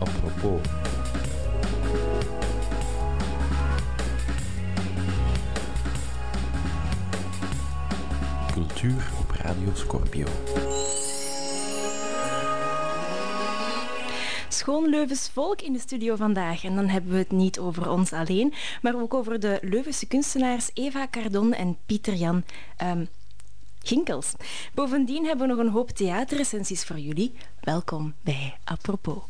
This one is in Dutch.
apropos. Cultuur op Radio Scorpio. Schoon Leuvens volk in de studio vandaag. En dan hebben we het niet over ons alleen, maar ook over de Leuvense kunstenaars Eva Cardon en Pieter Jan um, Ginkels. Bovendien hebben we nog een hoop theaterrecensies voor jullie. Welkom bij Apropos.